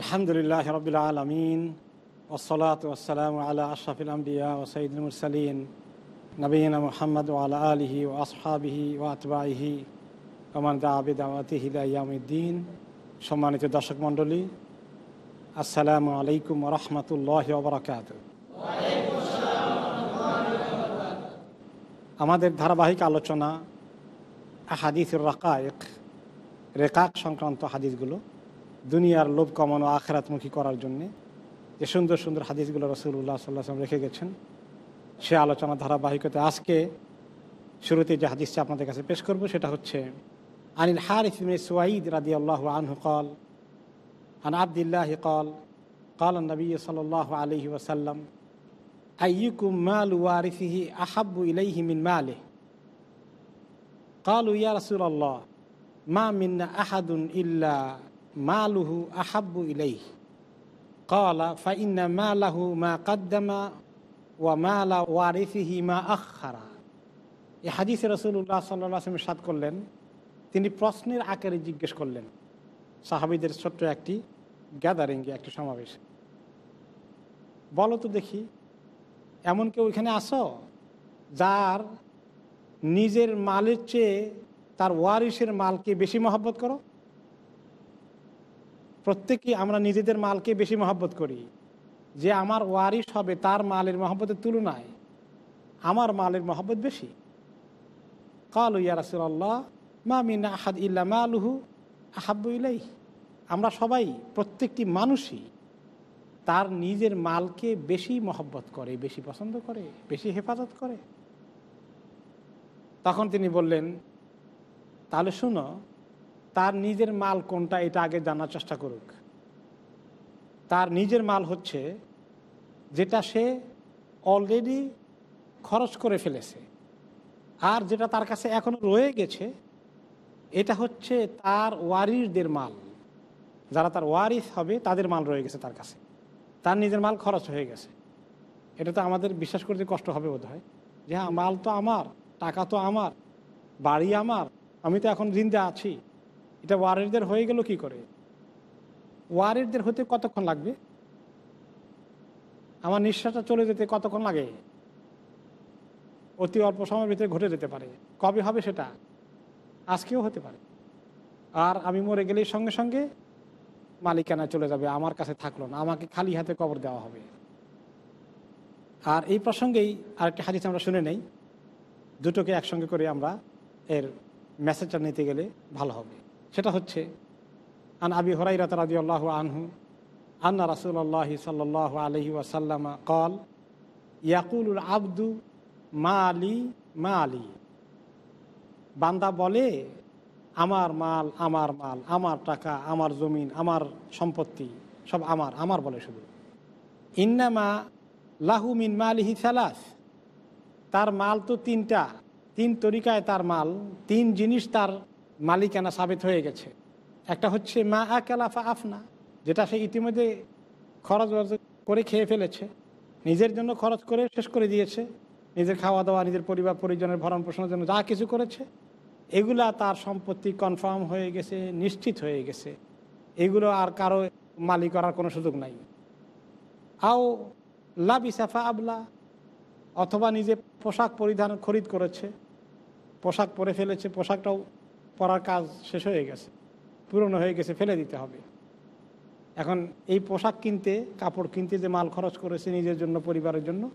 আলহামদুলিল্লাহ রবিল আলমিন ওসলাত ওসালাম আল্লাহ আশরাফিল আম্বিয়া ও সঈদুল মুরসালিন নবীন মোহাম্মদ ওয়ালা আলহি ও আসহাবিহি ও আতবাহি ওমান দাবিদ হিদাইয়ামুদ্দিন সম্মানিত দর্শক মণ্ডলী, আসসালামু আলাইকুম রহমতুল্লাহ ওবরাকাত আমাদের ধারাবাহিক আলোচনা হাদিসুর রাকায়েক, রেকাক সংক্রান্ত হাদিসগুলো। দুনিয়ার লোভ কমানো আখেরাতমুখী করার জন্যে যে সুন্দর সুন্দর হাদিসগুলো রসুল্লাহ সাল্লাম রেখে গেছেন সে আলোচনা ধারাবাহিকতে আজকে শুরুতে যে হাদিসটা আপনাদের কাছে পেশ করব সেটা হচ্ছে আনিল হারিফ সোয়াইদ রাদি আল্লাহ আনহু কল আন আবদুল্লাহ কল قال النبي صلى الله عليه وسلم أيكم مال وارثه أحب إليه من ماله قالوا يا رسول الله ما منا أحد إلا মালুহু আহাব্বু ইলাই কলা ফাইন্না মালাহু মা কাদ্দামা ওয়া মালা ওয়ারিফিহি মা আখারা এ হাদিসে রসুল্লাহ সাল্লাম সাদ করলেন, তিনি প্রশ্নের আকারে জিজ্ঞেস করলেন, সাহাবিদের ছোট্ট একটি গ্যাদারিংয়ে একটি সমাবেশ। বলো তো দেখি, এমন কেউ ওইখানে আসো যার নিজের মালের চেয়ে তার ওয়ারিসের মালকে বেশি মহব্বত করো? প্রত্যেকেই আমরা নিজেদের মালকে বেশি মহব্বত করি। যে আমার ওয়ারিস হবে তার মালের মহব্বতের তুলনায় আমার মালের মহব্বত বেশি। কালু ইয়া রাসুল্লাহ মা মিন আহাদ ইল্লা মালুহু আহাব্বু ইলাই আমরা সবাই প্রত্যেকটি মানুষই তার নিজের মালকে বেশি মহব্বত করে, বেশি পছন্দ করে, বেশি হেফাজত করে। তখন তিনি বললেন, তাহলে শুনো তার নিজের মাল কোনটা এটা আগে জানার চেষ্টা করুক। তার নিজের মাল হচ্ছে যেটা সে অলরেডি খরচ করে ফেলেছে। আর যেটা তার কাছে এখনও রয়ে গেছে, এটা হচ্ছে তার ওয়ারিসদের মাল। যারা তার ওয়ারিস হবে, তাদের মাল রয়ে গেছে তার কাছে। তার নিজের মাল খরচ হয়ে গেছে। এটা তো আমাদের বিশ্বাস করতে কষ্ট হবে বোধ হয় যে হ্যাঁ মাল তো আমার, টাকা তো আমার, বাড়ি আমার, আমি তো এখন জিন্দা আছি। এটা ওয়ারিসদের হয়ে গেল কি করে? ওয়ারিসদের হতে কতক্ষণ লাগবে? আমার নিঃশ্বাসটা চলে যেতে কতক্ষণ লাগে? অতি অল্প সময়ের ভিতরে ঘটে যেতে পারে। কবে হবে সেটা? আজকেও হতে পারে। আর আমি মরে গেলেই সঙ্গে সঙ্গে মালিকানা চলে যাবে, আমার কাছে থাকল না। আমাকে খালি হাতে কবর দেওয়া হবে। আর এই প্রসঙ্গেই আরেকটি হাদিস আমরা শুনে নেই। দুটোকে একসঙ্গে করে আমরা এর মেসেজটা নিতে গেলে ভালো হবে। সেটা হচ্ছে, আন আবি হরাইরাত রাজি আল্লাহ আনহু, আন্না রাসুল্লাহ সাল্লাহ আলহি ওয়াসাল্লামা কল ইয়াকুল আব্দু মা আলী মা আলী বান্দা বলে, আমার মাল আমার মাল, আমার টাকা, আমার জমিন, আমার সম্পত্তি সব আমার আমার বলে শুধু। ইন্নামা লাহু মিন মালিহি সালাস। তার মাল তো তিনটা, তিন তরিকায় তার মাল, তিন জিনিস তার মালিকানা সাবিত হয়ে গেছে। একটা হচ্ছে মা আকালাফা আফনা, যেটা সে ইতিমধ্যে খরচ করে খেয়ে ফেলেছে। নিজের জন্য খরচ করে শেষ করে দিয়েছে। নিজের খাওয়া দাওয়া নিজের পরিবার, পরিজনের ভরণ পোষণের জন্য যা কিছু করেছে, এগুলা তার সম্পত্তি কনফার্ম হয়ে গেছে, নিশ্চিত হয়ে গেছে। এগুলো আর কারও মালিক করার কোনো সুযোগ নাই। আও লাভ ইসাফা আবলা, অথবা নিজে পোশাক পরিধান, খরিদ করেছে। পোশাক পরে ফেলেছে, পোশাকটাও পরার কাজ শেষ হয়ে গেছে, পুরনো হয়ে গেছে, ফেলে দিতে হবে। এখন এই পোশাক কিনতে, কাপড় কিনতে যে মাল খরচ করেছে নিজের জন্য, পরিবারের জন্য,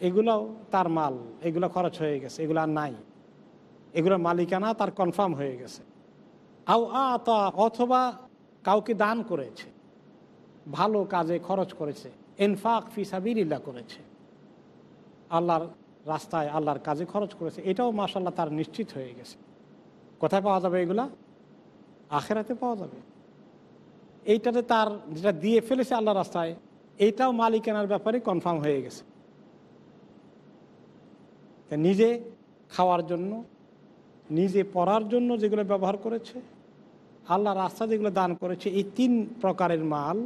এগুলাও তার মাল, এগুলো খরচ হয়ে গেছে, এগুলো আর নাই। এগুলোর মালিকানা তার কনফার্ম হয়ে গেছে। আও আতা, অথবা কাউকে দান করেছে, ভালো কাজে খরচ করেছে, এনফাক ফিসাবিল্লা করেছে। আল্লাহর রাস্তায় আল্লাহর কাজে খরচ করেছে, এটাও মাসাল্লাহ তার নিশ্চিত হয়ে গেছে। কোথায় পাওয়া যাবে এগুলা? আখেরাতে পাওয়া যাবে। এইটাতে তার যেটা দিয়ে ফেলেছে আল্লাহ রাস্তায়, এইটাও মালিকানার ব্যাপারে কনফার্ম হয়ে গেছে। নিজে খাওয়ার জন্য, নিজে পড়ার জন্য যেগুলো ব্যবহার করেছে আল্লাহ রাস্তা যেগুলো দান করেছে, এই তিন প্রকারের মাল,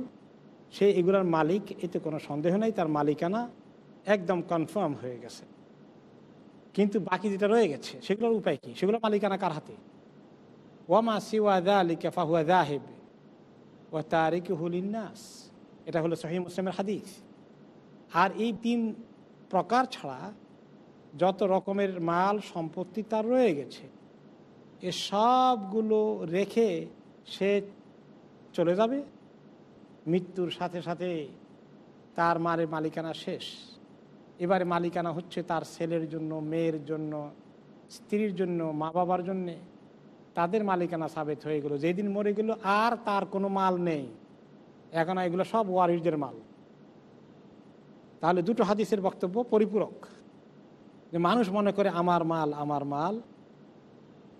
সে এগুলোর মালিক, এতে কোনো সন্দেহ নেই, তার মালিকানা একদম কনফার্ম হয়ে গেছে। কিন্তু বাকি যেটা রয়ে গেছে, সেগুলোর উপায় কী? সেগুলো মালিকানা কার হাতে? ওয়ামা সিওয়া দা আলী কেফা হুয়া দাহেব ও তারিক হুলিনাস এটা হলো সহি মুসলিমের হাদিস। আর এই তিন প্রকার ছাড়া যত রকমের মাল সম্পত্তি তার রয়ে গেছে, এ সবগুলো রেখে সে চলে যাবে। মৃত্যুর সাথে সাথে তার মারের মালিকানা শেষ। এবারে মালিকানা হচ্ছে তার ছেলের জন্য, মেয়ের জন্য, স্ত্রীর জন্য মা বাবার জন্যে। তাদের মালিকানা সাবেত হয়ে গেল। যেদিন মরে গেল, আর তার কোনো মাল নেই। এখন এগুলো সব ওয়ারিসদের মাল। তাহলে দুটো হাদিসের বক্তব্য পরিপূরক। যে মানুষ মনে করে, আমার মাল আমার মাল।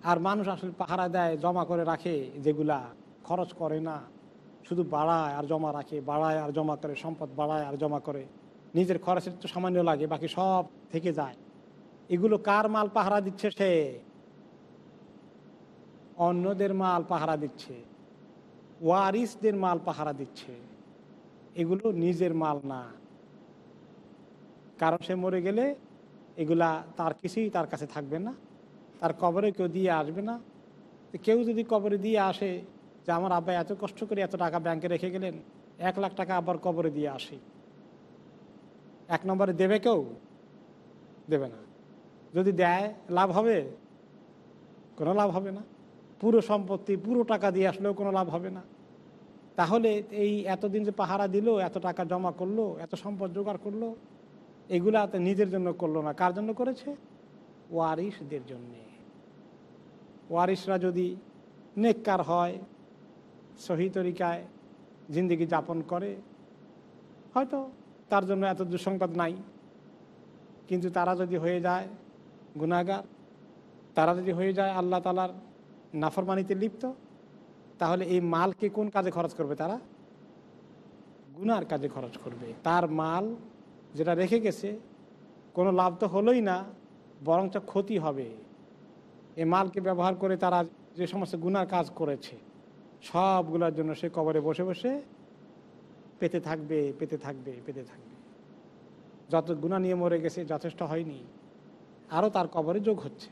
আর মানুষ আসলে পাহারা দেয়, জমা করে রাখে যেগুলা খরচ করে না। শুধু বাড়ায় আর জমা রাখে, বাড়ায় আর জমা করে, সম্পদ বাড়ায় আর জমা করে। নিজের খরচের তো সামান্য লাগে, বাকি সব থেকে যায়। এগুলো কার মাল পাহারা দিচ্ছে সে? অন্যদের মাল পাহারা দিচ্ছে। ওয়ারিসদের মাল পাহারা দিচ্ছে। এগুলো নিজের মাল না। কারণ সে মরে গেলে এগুলা তার কিছুই তার কাছে থাকবে না। তার কবরে কেউ দিয়ে আসবে না। কেউ যদি কবরে দিয়ে আসে যে, আমার আব্বা এত কষ্ট করে এত টাকা ব্যাংকে রেখে গেলেন, এক লাখ টাকা আবার কবরে দিয়ে আসি। এক নম্বরে দেবে কেউ? দেবে না। যদি দেয়, লাভ হবে? কোনো লাভ হবে না। পুরো সম্পত্তি, পুরো টাকা দিয়ে আসলেও কোনো লাভ হবে না। তাহলে এই এতদিন যে পাহারা দিল, এত টাকা জমা করল, এত সম্পদ জোগাড় করল, এগুলো নিজের জন্য করল না। কার জন্য করেছে? ওয়ারিসদের জন্যে। ওয়ারিসরা যদি নেককার হয়, সহি তরিকায় জিন্দগি যাপন করে, হয়তো তার জন্য এত দুঃসংবাদ নাই। কিন্তু তারা যদি হয়ে যায় গুণাগার তারা যদি হয়ে যায় আল্লাহ তালার নাফরমানিতে লিপ্ত, তাহলে এই মালকে কোন কাজে খরচ করবে তারা? গুনার কাজে খরচ করবে। তার মাল যেটা রেখে গেছে, কোনো লাভ তো হলোই না বরঞ্চ ক্ষতি হবে। এই মালকে ব্যবহার করে তারা যে সমস্ত গুনার কাজ করেছে, সবগুলোর জন্য সে কবরে বসে বসে পেতে থাকবে পেতে থাকবে পেতে থাকবে। যত গুণা নিয়ে মরে গেছে, যথেষ্ট হয়নি আরও তার কবরে যোগ হচ্ছে।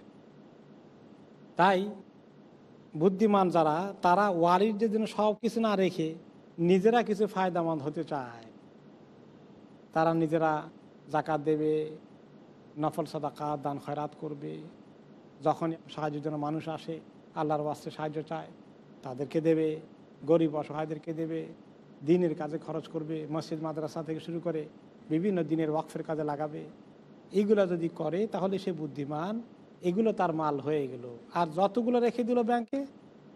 তাই বুদ্ধিমান যারা, তারা ওয়ারিদের জন্য সব কিছু না রেখে নিজেরা কিছু ফায়দামন্দ হতে চায়, তারা নিজেরা জাকাত দেবে, নফল সাদাকা, দান খয়রাত করবে। যখন সাহায্যের জন্য মানুষ আসে, আল্লাহর বাস্তে সাহায্য চায়, তাদেরকে দেবে, গরিব অসহায়দেরকে দেবে দিনের কাজে খরচ করবে, মসজিদ, মাদ্রাসা থেকে শুরু করে বিভিন্ন দিনের ওয়াকফের কাজে লাগাবে। এইগুলো যদি করে, তাহলে সে বুদ্ধিমান। এগুলো তার মাল হয়ে গেল। আর যতগুলো রেখে দিল ব্যাংকে,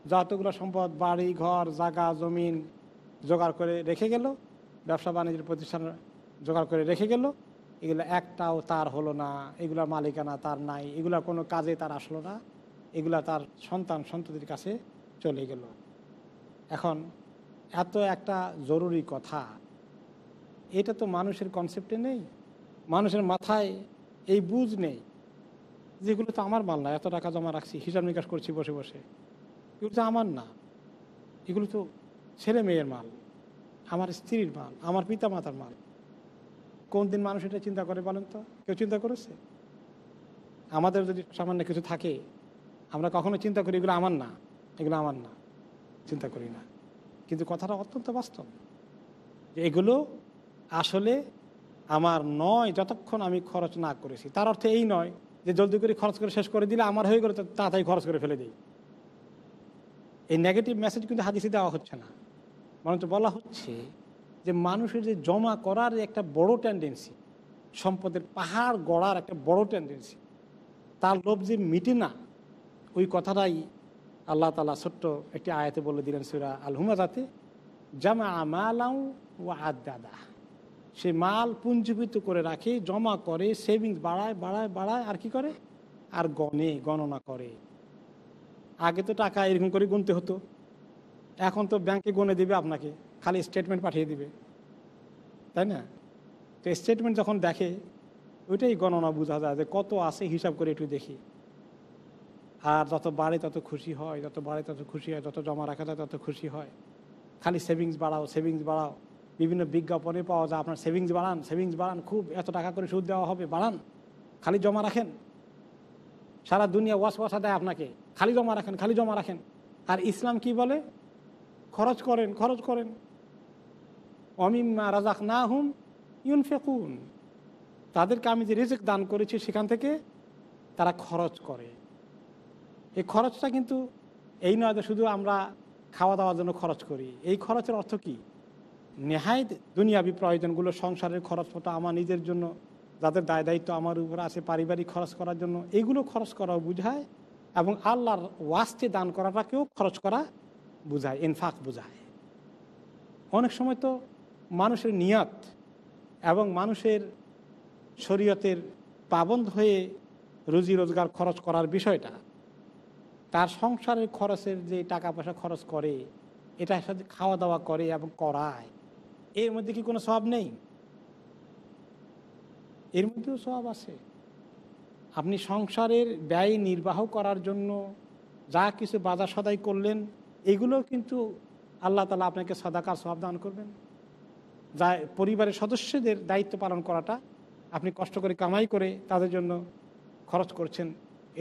যতগুলো সম্পদ, বাড়ি, ঘর জাগা জমিন জোগাড় করে রেখে গেল, ব্যবসা, বাণিজ্যের প্রতিষ্ঠান জোগাড় করে রেখে গেল, এগুলো একটাও তার হলো না এগুলোর মালিকানা তার নাই, এগুলো কোনো কাজে তার আসলো না, এগুলা তার সন্তান, সন্ততির কাছে চলে গেল। এখন এত একটা জরুরি কথা, এটা তো মানুষের কনসেপ্টে নেই। মানুষের মাথায় এই বুঝ নেই যেগুলো তো আমার মাল না, এত টাকা জমা রাখছি, হিসাব নিকাশ করছি বসে বসে। এগুলো তো আমার না। এগুলো তো ছেলে মেয়ের মাল, আমার স্ত্রীর মাল, আমার পিতা মাতার মাল। কোন দিন মানুষ এটা চিন্তা করে বলেন তো? কেউ চিন্তা করেছে? আমাদের যদি সামান্য কিছু থাকে, আমরা কখনো চিন্তা করি এগুলো আমার না, এগুলো আমার না। চিন্তা করি না। কিন্তু কথাটা অত্যন্ত বাস্তব। যে এগুলো আসলে আমার নয় যতক্ষণ আমি খরচ না করেছি। তার অর্থ এই নয় যে জলদি করে খরচ করে শেষ করে দিলে আমার হয়ে গেলে তাড়াতাড়ি খরচ করে ফেলে দিই। এই নেগেটিভ মেসেজ কিন্তু হাদিসে দেওয়া হচ্ছে না। বরঞ্চ বলা হচ্ছে যে মানুষের যে জমা করার একটা বড় টেন্ডেন্সি সম্পদের পাহাড় গড়ার একটা বড় টেন্ডেন্সি তার লোভ যে মিটে না, ওই কথাটাই আল্লাহ তালা ছোট্ট একটি আয়াতে বলে দিলেন সুরা আল হুমাজাতে জামা আমালাউ ও আদাদা। সে মাল পুঞ্জীবিত করে রাখে, জমা করে সেভিংস বাড়ায় বাড়ায় বাড়ায়, আর কি করে? আর গণে, গণনা করে। আগে তো টাকা এরকম করে গুনতে হতো। এখন তো ব্যাংকে গনে দিবে আপনাকে, খালি স্টেটমেন্ট পাঠিয়ে দিবে। তাই না? তো স্টেটমেন্ট যখন দেখে, ওইটাই গণনা বোঝা যায় যে কত আছে, হিসাব করে একটু দেখি। আর যত বাড়ে তত খুশি হয়, যত বাড়ে তত খুশি হয়, যত জমা রাখা যায় তত খুশি হয়। খালি সেভিংস বাড়াও সেভিংস বাড়াও। বিভিন্ন বিজ্ঞাপনে পাওয়া যায়, আপনার সেভিংস বাড়ান সেভিংস বাড়ান, খুব এত টাকা করে সুদ দেওয়া হবে, বাড়ান। খালি জমা রাখেন। সারা দুনিয়া ওয়াশ ওয়াশা দেয় আপনাকে। খালি জমা রাখেন, খালি জমা রাখেন। আর ইসলাম কি বলে? খরচ করেন খরচ করেন। অমিম্মা রাজাক না হুম ইউন ফেকুন তাদেরকে আমি যে রিজিক দান করেছি সেখান থেকে তারা খরচ করে। এই খরচটা কিন্তু এই নয় যে শুধু আমরা খাওয়া দাওয়ার জন্য খরচ করি। এই খরচের অর্থ কি? নেহায় দুনিয়াবি প্রয়োজনগুলো, সংসারের খরচপত্র আমার নিজের জন্য, যাদের দায় দায়িত্ব আমার উপর আছে, পারিবারিক খরচ করার জন্য এইগুলো খরচ করাও বুঝায় এবং আল্লাহর ওয়াস্তে দান করাটাকেও খরচ করা বুঝায়, ইনফাক বুঝায়। অনেক সময় তো মানুষের নিয়ত এবং মানুষের শরীয়তের পাবন্ধ হয়ে রুজি রোজগার খরচ করার বিষয়টা তার সংসারের খরচের যে টাকা পয়সা খরচ করে এটার সাথে খাওয়া দাওয়া করে এবং করায়, এর মধ্যে কি কোনো সব নেই? এর মধ্যেও সব আছে। আপনি সংসারের ব্যয় নির্বাহ করার জন্য যা কিছু বাজার সদাই করলেন, এগুলোও কিন্তু আল্লাহ তালা আপনাকে সদাকার সব দান করবেন। যা পরিবারের সদস্যদের দায়িত্ব পালন করাটা আপনি কষ্ট করে কামাই করে তাদের জন্য খরচ করছেন।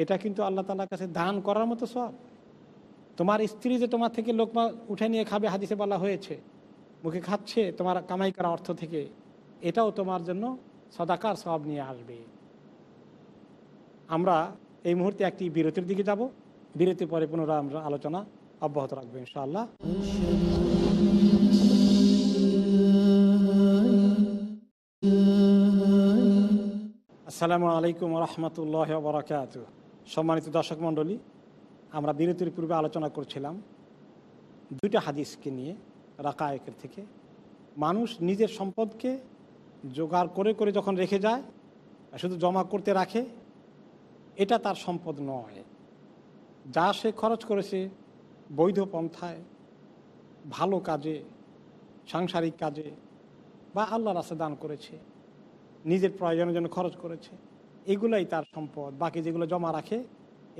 এটা কিন্তু আল্লাহ তালার কাছে দান করার মতো সব তোমার স্ত্রী যে তোমার থেকে লোকমা উঠে নিয়ে খাবে, হাদিসে বলা হয়েছে, মুখে খাচ্ছে, তোমার কামাই করা অর্থ থেকে, এটাও তোমার জন্য সদাকার সব নিয়ে আসবে। আমরা এই মুহূর্তে একটি বিরতির দিকে যাব। বিরতির পরে পুনরায় আমরা আলোচনা অব্যাহত রাখব ইনশাআল্লাহ। আসসালামু আলাইকুম রহমতুল্লাহ বরাকাত সম্মানিত দর্শক মণ্ডলী, আমরা বিরতির পূর্বে আলোচনা করছিলাম দুইটা হাদিসকে নিয়ে রাকায়কের থেকে। মানুষ নিজের সম্পদকে জোগাড় করে করে যখন রেখে যায়, শুধু জমা করতে রাখে, এটা তার সম্পদ নয়। যা সে খরচ করেছে বৈধ পন্থায়, ভালো কাজে, সাংসারিক কাজে বা আল্লাহ রাস্তা দান করেছে, নিজের প্রয়োজনের জন্য খরচ করেছে। এগুলোই তার সম্পদ। বাকি যেগুলো জমা রাখে,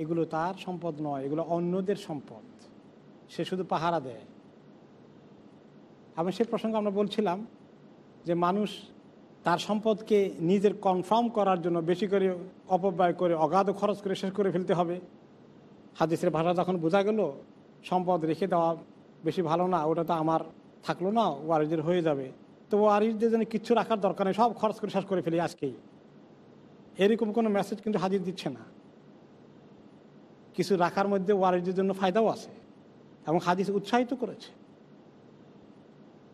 এগুলো তার সম্পদ নয়, এগুলো অন্যদের সম্পদ। সে শুধু পাহারা দেয়। আমি সে প্রসঙ্গে আমরা বলছিলাম যে মানুষ তার সম্পদকে নিজের কনফার্ম করার জন্য বেশি করে অপব্যয় করে, অগাধ খরচ করে শেষ করে ফেলতে হবে। হাদিসের ভাষা যখন বোঝা গেল, সম্পদ রেখে দেওয়া বেশি ভালো না, ওটা তো আমার থাকল না ওয়ারিজের হয়ে যাবে। তো ওয়ারিজদের জন্য কিচ্ছু রাখার দরকার নেই, সব খরচ করে শেষ করে ফেলি আজকেই। এরকম কোনো মেসেজ কিন্তু হাজির দিচ্ছে না। কিছু রাখার মধ্যে ওয়ারেন্টির জন্য ফায়দাও আছে এবং হাদিস উৎসাহিত করেছে।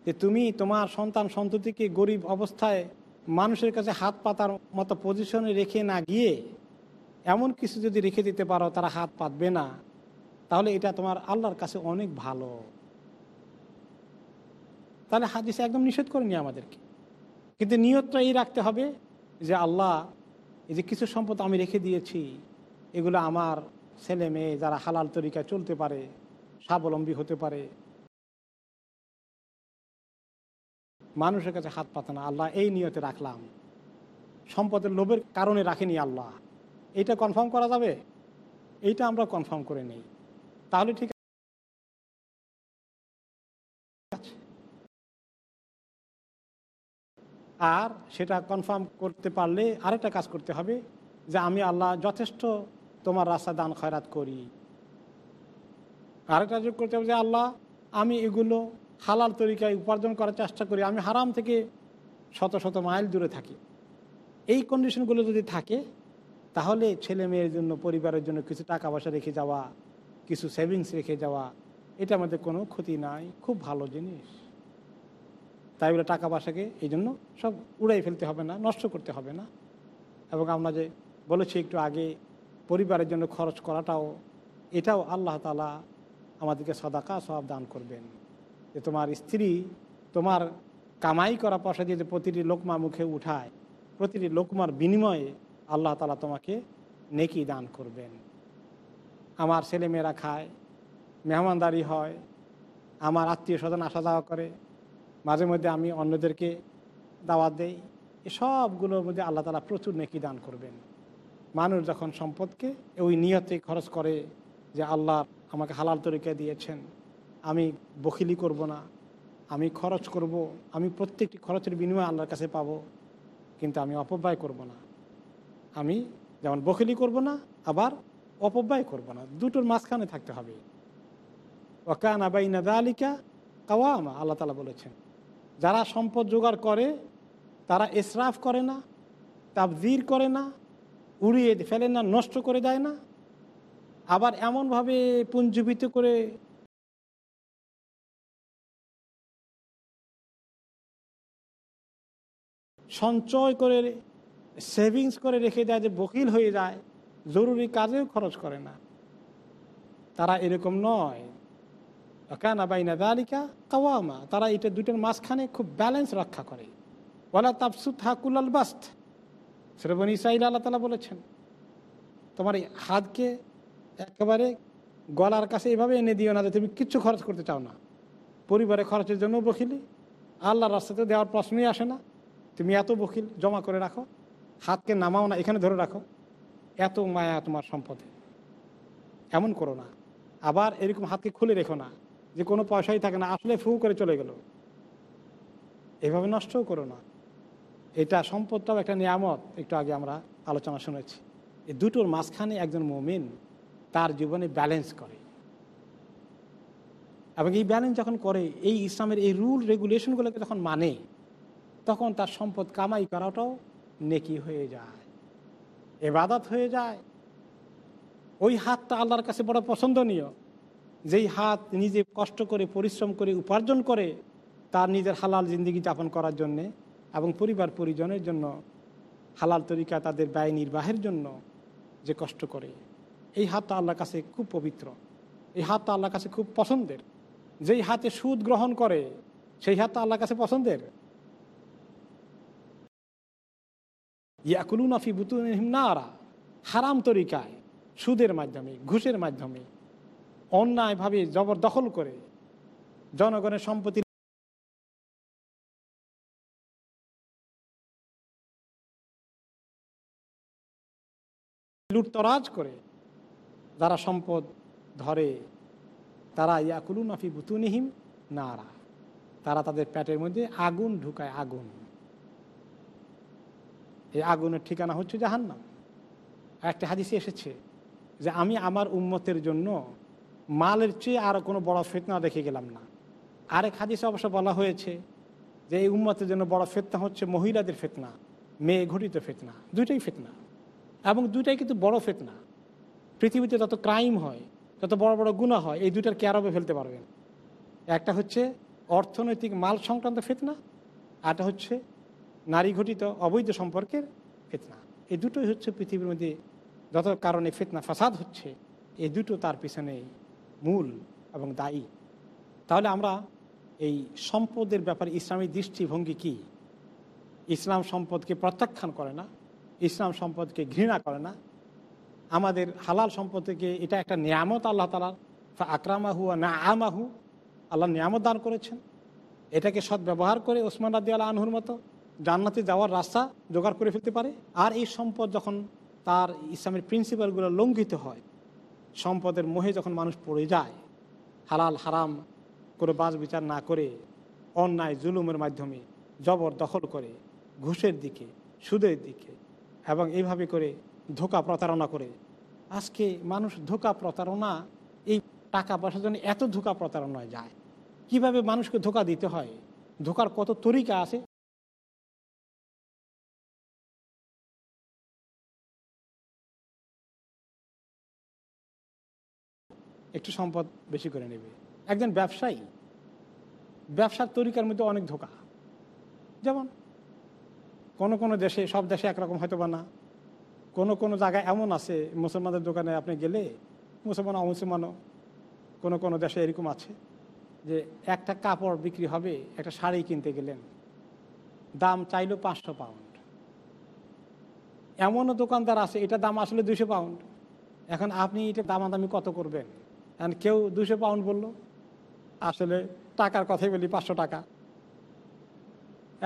যে তুমি তোমার সন্তান, সন্ততিকে গরিব অবস্থায় মানুষের কাছে হাত পাতার মতো পজিশনে রেখে না গিয়ে এমন কিছু যদি রেখে দিতে পারো, তারা হাত পাতবে না। তাহলে এটা তোমার আল্লাহর কাছে অনেক ভালো। তাহলে হাদিসে একদম নিষেধ করেনি আমাদেরকে। কিন্তু নিয়তটা এই রাখতে হবে যে আল্লাহ এই যে কিছু সম্পদ আমি রেখে দিয়েছি, এগুলো আমার ছেলে মেয়ে যারা হালাল তরিকায় চলতে পারে, স্বাবলম্বী হতে পারে, মানুষের কাছে হাত পাতে না। আল্লাহ এই নিয়তে রাখলাম। সম্পদের লোভের কারণে রাখেনি আল্লাহ। এটা কনফার্ম করা যাবে? এইটা আমরা কনফার্ম করে নেই। তাহলে ঠিক আর সেটা কনফার্ম করতে পারলে আরেকটা কাজ করতে হবে যে আমি আল্লাহ যথেষ্ট তোমার রাস্তা দান খয়রাত করি। আরেকটা যোগ করতে হবে যে আল্লাহ, আমি এগুলো হালাল তরিকায় উপার্জন করার চেষ্টা করি, আমি হারাম থেকে শত শত মাইল দূরে থাকি। এই কন্ডিশনগুলো যদি থাকে, তাহলে ছেলে মেয়ের জন্য, পরিবারের জন্য কিছু টাকা পয়সা রেখে যাওয়া, কিছু সেভিংস রেখে যাওয়া এটা আমাদের কোনো ক্ষতি নাই। খুব ভালো জিনিস। তাই বলে টাকা পয়সাকে এই জন্য সব উড়াই ফেলতে হবে না, নষ্ট করতে হবে না। এবং আমরা যে বলেছি একটু আগে, পরিবারের জন্য খরচ করাটাও, এটাও আল্লাহ তালা আমাদেরকে সদাকা সব দান করবেন। যে তোমার স্ত্রী তোমার কামাই করা পয়সা দিয়ে প্রতিটি লোকমা মুখে উঠায়, প্রতিটি লোকমার বিনিময়ে আল্লাহ তালা তোমাকে নেকি দান করবেন। আমার ছেলেমেয়েরা খায়, মেহমানদারি হয়, আমার আত্মীয় স্বজন আসা যাওয়া করে মাঝে মধ্যে আমি অন্যদেরকে দাওয়াত দেই। এসবগুলোর মধ্যে আল্লাহ তালা প্রচুর নেকি দান করবেন। মানুষ যখন সম্পদকে ওই নিয়তে খরচ করে যে আল্লাহ আমাকে হালাল তরিকা দিয়েছেন, আমি বকিলি করব না, আমি খরচ করব, আমি প্রত্যেকটি খরচের বিনিময়ে আল্লাহর কাছে পাব, কিন্তু আমি অপব্যয় করব না। আমি যেমন বকিলি করব না, আবার অপব্যয় করব না। দুটোর মাঝখানে থাকতে হবে। ওকান আবাই নাদা আলিকা কাওয়ামা, আল্লাহ তালা বলেছেন। যারা সম্পদ জোগাড় করে, তারা এসরাফ করে না, তাবজির করে না, উড়িয়ে ফেলে না, নষ্ট করে দেয় না। আবার এমনভাবে পুঞ্জীবিত করে সঞ্চয় করে সেভিংস করে রেখে দেয় যে বকিল হয়ে যায়, জরুরি কাজেও খরচ করে না। তারা এরকম নয়। কানা বাইনা দালিকা কাওয়ামা তারা এটা দুটোর মাঝখানে খুব ব্যালেন্স রক্ষা করে। ওলা তাপসুত হাকুলাল বাস্ত। শ্রবণ ইসাইল আল্লাহ তালা বলেছেন, তোমার এই হাতকে একেবারে গলার কাছে এভাবে এনে দিও না যে তুমি কিচ্ছু খরচ করতে চাও না। পরিবারে খরচের জন্য বকিলি আল্লাহ রাস্তাতে দেওয়ার প্রশ্নই আসে না। তুমি এত বকিল, জমা করে রাখো। হাতকে নামাও না, এখানে ধরে রাখো। এত মায়া তোমার সম্পদে। এমন করো না। আবার এরকম হাতকে খুলে রেখো না। যে কোনো পয়সাই থাকে না, আসলে ফু করে চলে গেল। এভাবে নষ্টও করো না। এটা সম্পদটাও একটা নিয়ামত, একটু আগে আমরা আলোচনা শুনেছি। এই দুটোর মাঝখানে একজন মমিন তার জীবনে ব্যালেন্স করে। এবং এই ব্যালেন্স যখন করে, এই ইসলামের এই রুল রেগুলেশনগুলোকে যখন মানে তখন তার সম্পদ কামাই করাটাও নেকি হয়ে যায়, এবাদত হয়ে যায়। ওই হাতটা আল্লাহর কাছে বড় পছন্দনীয়। যেই হাত নিজে কষ্ট করে, পরিশ্রম করে, উপার্জন করে, তার নিজের হালাল জিন্দগি যাপন করার জন্যে এবং পরিবার পরিজনের জন্য হালাল তরিকা তাদের ব্যয় নির্বাহের জন্য যে কষ্ট করে। এই হাতটা আল্লাহর কাছে খুব পবিত্র। এই হাতটা আল্লাহর কাছে খুব পছন্দের। যেই হাতে সুদ গ্রহণ করে, সেই হাতটা আল্লাহর কাছে পছন্দের। ইয়াকুলুন আফি বুতুন হারাম তরিকায়, সুদের মাধ্যমে, ঘুষের মাধ্যমে অন্যায়ভাবে জবরদখল করে জনগণের সম্পত্তি লুটতরাজ করে যারা সম্পদ ধরে, তারা ইয়াকুলুন আফি বুতুনিহিম নারা। তারা তাদের পেটের মধ্যে আগুন ঢুকায়, আগুন। এই আগুনের ঠিকানা হচ্ছে জাহান্নাম। একটা হাদিসে এসেছে যে, আমি আমার উম্মতের জন্য মালের চেয়ে আর কোনো বড় ফেতনা দেখে গেলাম না। আরেক হাদিসে অবশ্য বলা হয়েছে যে এই উম্মতের জন্য বড় ফেতনা হচ্ছে মহিলাদের ফেতনা, মেয়ে ঘটিত ফেতনা, দুইটাই ফেতনা। এবং দুইটাই কিন্তু বড় ফেতনা। পৃথিবীতে যত ক্রাইম হয়, যত বড় বড় গুণা হয়, এই দুইটার ক্যারবে ফেলতে পারবেন একটা হচ্ছে অর্থনৈতিক মাল সংক্রান্ত ফেতনা আরটা হচ্ছে নারী ঘটিত অবৈধ সম্পর্কের ফেতনা। এই দুটোই হচ্ছে পৃথিবীর মধ্যে যত কারণে ফেতনা, ফাসাদ হচ্ছে, এই দুটো তার পিছনে মূল এবং দায়ী। তাহলে আমরা এই সম্পদের ব্যাপারে ইসলামী দৃষ্টিভঙ্গি কি? ইসলাম সম্পদকে প্রত্যাখ্যান করে না? ইসলাম সম্পদকে ঘৃণা করে না? আমাদের হালাল সম্পদকে এটা একটা নিয়ামত আল্লাহ তালার আকরামাহু না আমাহু আল্লাহ নিয়ামত দান করেছেন। এটাকে সৎ ব্যবহার করে ওসমান রাদি আল্লাহ আনহুর মতো জান্নাতে যাওয়ার রাস্তা জোগাড় করে ফেলতে পারে। আর এই সম্পদ যখন তার ইসলামের প্রিন্সিপালগুলো লঙ্ঘিত হয় সম্পদের মোহে যখন মানুষ পড়ে যায়, হালাল, হারাম করে বাজ বিচার না করে, অন্যায়, জুলুমের মাধ্যমে জবর দখল করে, ঘুষের দিকে, সুদের দিকে এবং এইভাবে করে ধোকা প্রতারণা করে। আজকে মানুষ ধোকা প্রতারণা, এই টাকা পয়সার জন্য এত ধোকা প্রতারণায় যায়। কীভাবে মানুষকে ধোকা দিতে হয়? ধোকার কত তরিকা আছে? একটু সম্পদ বেশি করে নেবে। একজন ব্যবসায়ী, ব্যবসার তরিকার মধ্যে অনেক ধোকা। যেমন, কোনো কোনো দেশে, সব দেশে একরকম হয়তো বা না। কোনো কোনো জায়গায় এমন আছে, মুসলমানদের দোকানে আপনি গেলে, মুসলমান, অমুসলমানও, কোনো কোনো দেশে এরকম আছে যে একটা কাপড় বিক্রি হবে, একটা শাড়ি কিনতে গেলেন, দাম চাইলো পাঁচশো পাউন্ড। এমনও দোকানদার আছে, এটা দাম আসলে দুশো পাউন্ড। এখন আপনি এটা দামাদামি কত করবেন? এখন কেউ দুশো পাউন্ড বলল, আসলে টাকার কথাই বলি, পাঁচশো টাকা।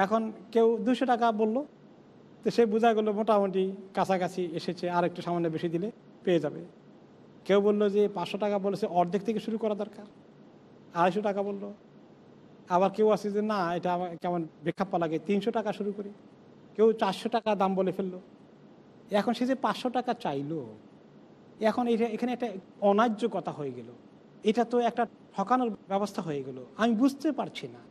এখন কেউ দুশো টাকা বলল, তো সে বোঝা গেলো মোটামুটি কাছাকাছি এসেছে, আর একটু সামান্য বেশি দিলে পেয়ে যাবে। কেউ বলল যে পাঁচশো টাকা বলেছে, অর্ধেক থেকে শুরু করা দরকার। আড়াইশো টাকা বলল। আবার কেউ আছে যে, না, এটা আমার কেমন বেখাপ্পা লাগে, তিনশো টাকা শুরু করি। কেউ চারশো টাকা দাম বলে ফেলল। এখন সে যে পাঁচশো টাকা চাইলো এখন এটা, এখানে একটা অন্যায্য কথা হয়ে গেল। এটা তো একটা ঠকানোর ব্যবস্থা হয়ে গেল। আমি বুঝতে পারছি না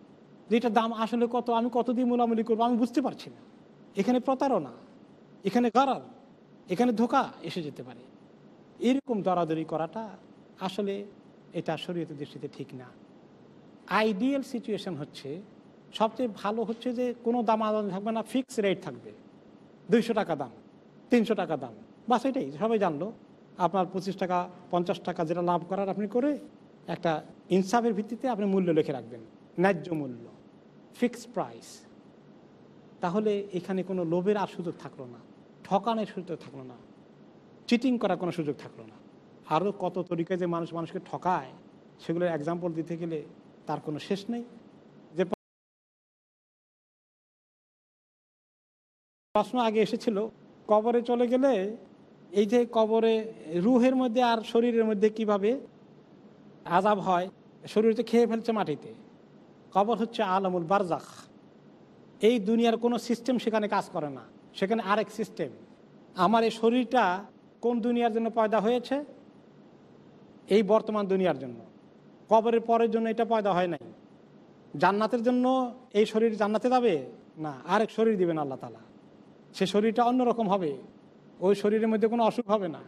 যে এটার দাম আসলে কত, আমি কত দিয়ে মোলামুলি করব, আমি বুঝতে পারছি না। এখানে প্রতারণা, এখানে গারার এখানে ধোকা এসে যেতে পারে। এরকম দরাদরি করাটা আসলে এটা শরীয়তের দৃষ্টিতে ঠিক না। আইডিয়াল সিচুয়েশন হচ্ছে, সবচেয়ে ভালো হচ্ছে যে কোনো দাম আদান থাকবে না ফিক্স রেট থাকবে। দুইশো টাকা দাম, তিনশো টাকা দাম, বাস এটাই, সবাই জানলো। আপনার পঁচিশ টাকা, পঞ্চাশ টাকা যেটা লাভ করার আপনি করে একটা ইনসাফের ভিত্তিতে আপনি মূল্য লিখে রাখবেন, ন্যায্য মূল্য ফিক্স প্রাইস তাহলে এখানে কোনো লোভের আর সুযোগ থাকল না, ঠকানোর সুযোগ থাকল না চিটিং করার কোনো সুযোগ থাকল না। আরও কত তরিকায় যে মানুষ মানুষকে ঠকায়, সেগুলোর এক্সাম্পল দিতে গেলে তার কোনো শেষ নেই। যে প্রশ্ন আগে এসেছিল, কবরে চলে গেলে এই যে কবরে রুহের মধ্যে আর শরীরের মধ্যে কীভাবে আজাব হয় শরীরতে খেয়ে ফেলছে মাটিতে। কবর হচ্ছে আলমুল বারজাখ এই দুনিয়ার কোনো সিস্টেম সেখানে কাজ করে না। সেখানে আরেক সিস্টেম আমার এই শরীরটা কোন দুনিয়ার জন্য পয়দা হয়েছে? এই বর্তমান দুনিয়ার জন্য। কবরের পরের জন্য এটা পয়দা হয় নাই। জান্নাতের জন্য এই শরীর জান্নাতে যাবে? না, আরেক শরীর দিবেন আল্লাহ তালা সে শরীরটা অন্যরকম হবে। ওই শরীরের মধ্যে কোনো অসুখ হবে না।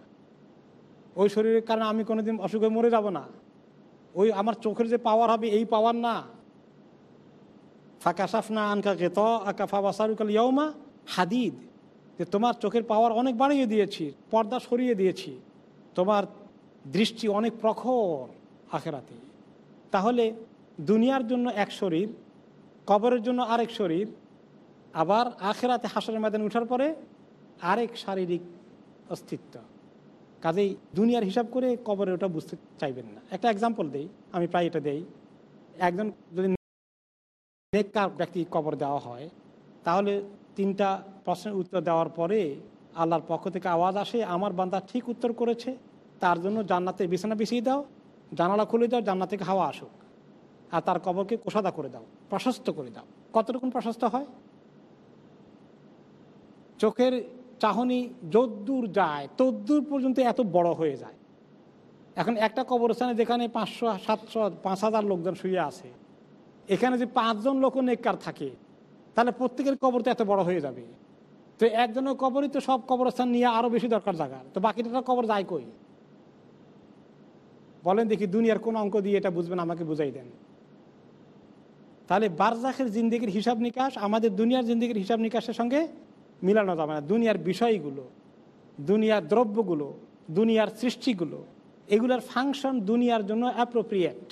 ওই শরীরের কারণে আমি কোনোদিন অসুখে মরে যাব না। ওই আমার চোখের যে পাওয়ার হবে, এই পাওয়ার না। ফাঁকাশাফনা আনকা গেত আকা ফাবাসারুকাল ইয়মা হাদিদ। যে তোমার চোখের পাওয়ার অনেক বাড়িয়ে দিয়েছি, পর্দা সরিয়ে দিয়েছি। তোমার দৃষ্টি অনেক প্রখর আখেরাতে। তাহলে দুনিয়ার জন্য এক শরীর, কবরের জন্য আরেক শরীর, আবার আখেরাতে হাসরের ময়দানে উঠার পরে আরেক শারীরিক অস্তিত্ব। কাজেই দুনিয়ার হিসাব করে কবরে ওটা বুঝতে চাইবেন না। একটা এক্সাম্পল দেই, আমি প্রায় এটা দেই। একজন যদি নেককার ব্যক্তি কবর দেওয়া হয়, তাহলে তিনটা প্রশ্নের উত্তর দেওয়ার পরে আল্লাহর পক্ষ থেকে আওয়াজ আসে, আমার বান্দা ঠিক উত্তর করেছে, তার জন্য জান্নাতে বিছানা বিছিয়ে দাও, জানালা খুলে দাও, জান্নাত থেকে হাওয়া আসুক। আর তার কবরকে কোষাদা করে দাও, প্রশস্ত করে দাও। কতটুকুন প্রশস্ত হয়? চোখের চাহনি যদ্দূর যায়, তদ্দূর পর্যন্ত এত বড় হয়ে যায়। এখন একটা কবরস্থানে যেখানে পাঁচশো, সাতশো, পাঁচ হাজার লোকজন শুয়ে আছে, এখানে যে পাঁচজন লোক নেককার থাকে, তাহলে প্রত্যেকের কবর তো এত বড় হয়ে যাবে। তো একজনের কবরই তো সব কবরস্থান নিয়ে আরও বেশি দরকার জায়গা তো বাকিটা কবর যায় কই? বলেন দেখি দুনিয়ার কোন অঙ্ক দিয়ে এটা বুঝবেন, আমাকে বুঝাই দেন। তাহলে বারজাখের জিন্দিগির হিসাব নিকাশ, আমাদের দুনিয়ার জিন্দিগির হিসাব নিকাশের সঙ্গে মিলানো যাবে না। দুনিয়ার বিষয়গুলো, দুনিয়ার দ্রব্যগুলো, দুনিয়ার সৃষ্টিগুলো, এগুলোর ফাংশন দুনিয়ার জন্য অ্যাপ্রোপ্রিয়েট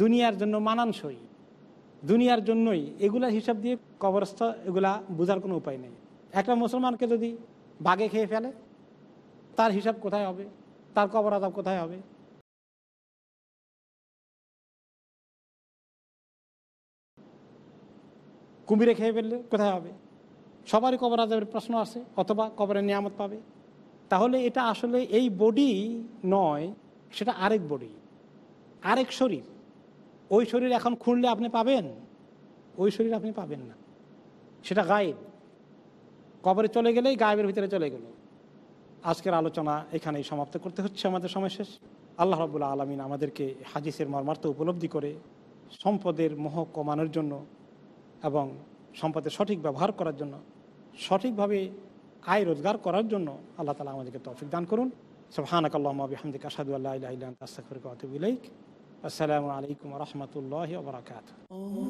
দুনিয়ার জন্য মানানসই, দুনিয়ার জন্যই। এগুলার হিসাব দিয়ে কবরস্থ, এগুলা বোঝার কোনো উপায় নেই। একটা মুসলমানকে যদি বাগে খেয়ে ফেলে, তার হিসাব কোথায় হবে? তার কবর আদাব কোথায় হবে? কুমিরে খেয়ে ফেললে কোথায় হবে? সবারই কবর আজাবের প্রশ্ন আছে, অথবা কবরের নিয়ামত পাবে। তাহলে এটা আসলে এই বডি নয়, সেটা আরেক বডি আরেক শরীর। ওই শরীর এখন খুঁড়লে আপনি পাবেন, ওই শরীর আপনি পাবেন না। সেটা গায়েব। কবরে চলে গেলেই গায়েবের ভিতরে চলে গেল। আজকের আলোচনা এখানেই সমাপ্ত করতে হচ্ছে, আমাদের সময় শেষ। আল্লাহ রবুল্লা আলমিন আমাদেরকে হাদিসের মর্মার্থ উপলব্ধি করে সম্পদের মোহ কমানোর জন্য এবং সম্পদের সঠিক ব্যবহার করার জন্য সঠিকভাবে আয় রোজগার করার জন্য আল্লাহ তালা আমাদেরকে তৌফিক দান করুন। সুবহানাক আল্লাহুম্মা বিহামদিকা আসসালামু আলাইকুম রাহমাতুল্লাহি বারাকাতুহু।